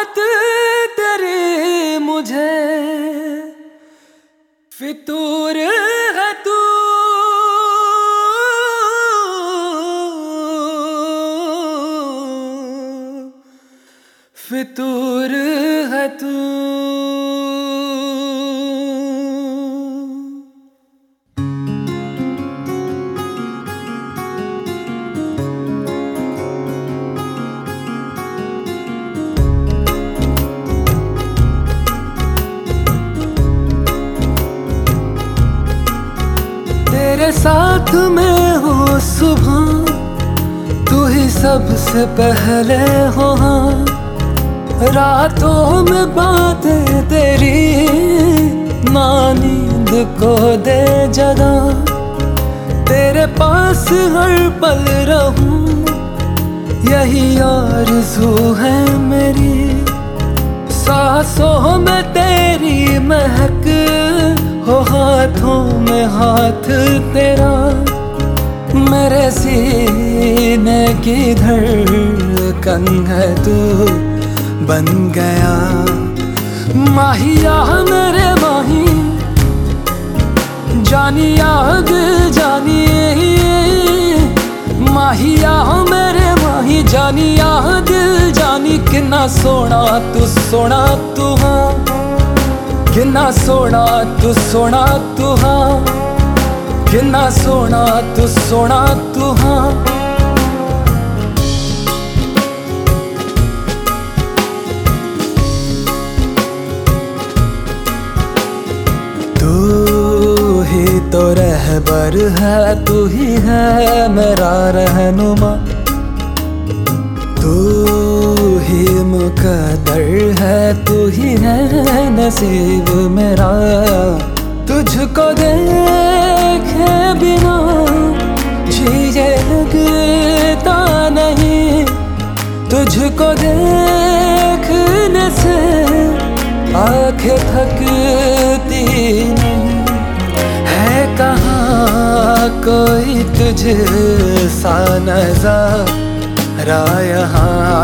मोहब्बत तेरी मुझे। फितूर है तू। फितूर है तू। साथ में हो सुबह, तू ही सबसे पहले हो हाँ। रातों में बातें तेरी ना नींद को दे जगा। तेरे पास हर पल रहूँ, यही आरज़ू है मेरी। सांसों में तेरी हाथों में हाथ तेरा, मेरे सीने की धड़कन है तू बन गया। माहिया मेरे माही, जानी आग जानी माहिया मेरे माही, जानी आ दिल जानी, किन्ना सोना तू सोना तू हाँ। किन्ना सोना तू सोना तू हाँ। किन्ना सोना तू सोना तू हाँ। तू ही तो रहबर है, तू ही है मेरा रहनुमा। मुकदर है, तू ही है नसीब मेरा। तुझको देखे बिना जिए लगता नहीं। तुझको देखने से आँखें थकती नहीं। है कहाँ कोई तुझ सा नज़ारा, यहाँ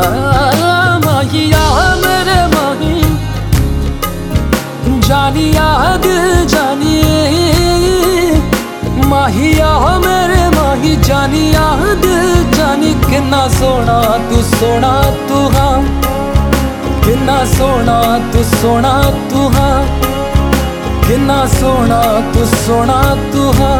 माहिया मेरे माही जानिया दिल जानी किन्ना सोना तू सोना तू हाँ किन्ना सोना तू सोना तू हाँ किन्ना सोना तू सोना तू हाँ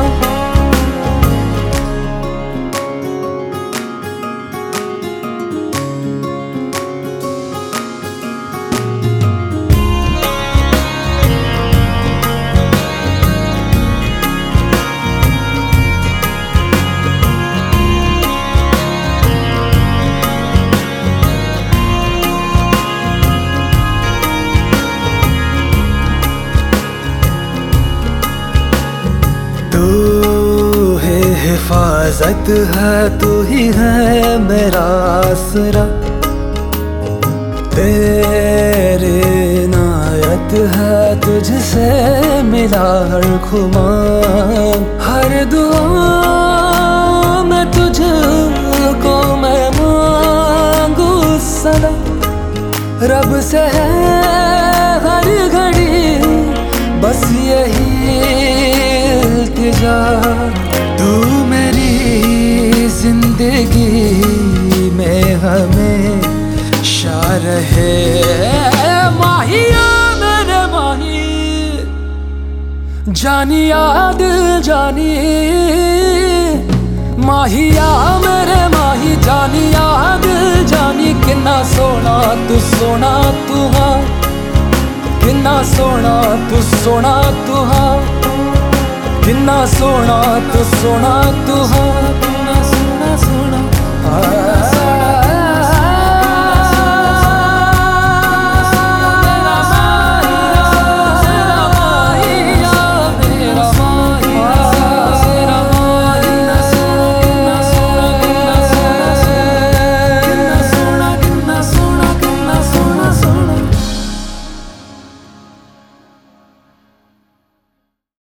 हिफाजत है तू ही है मेरा आसरा। तेरे नायत है तुझसे मिला हर खुमा। हर दुआ में तुझको मैं मांगू सदा। रब से है हर घड़ी, बस यही इल्तिजा। ज़िंदगी में हमें रहे माहिया मेरे माही। जानिया दिल जानी। माहिया मेरे माही। जानिया दिल जानी। किन्ना सोना तू सोना तू हाँ। किन्ना सोना तू सोना तू हाँ। किन्ना सोना तू सोना तू हाँ। सोना सोना। heart.